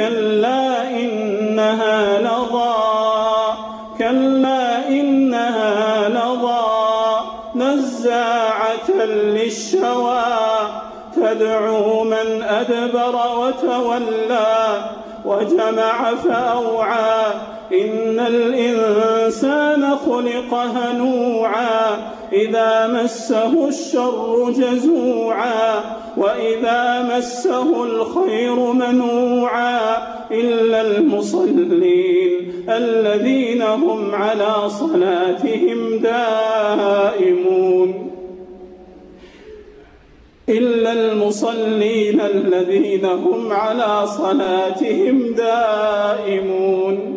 كلا إنها لظى كلا إنها لظى. نزاعة للشوى تدعو من أدبر وتولى وجمع فأوعى. إن الإنسان خلق هنوعا إذا مسه الشر جزوعا وإذا مسه الخير منوعا إلا المصلين الذين هم على صلاتهم دائمون إلا المصلين الذين هم على صلاتهم دائمون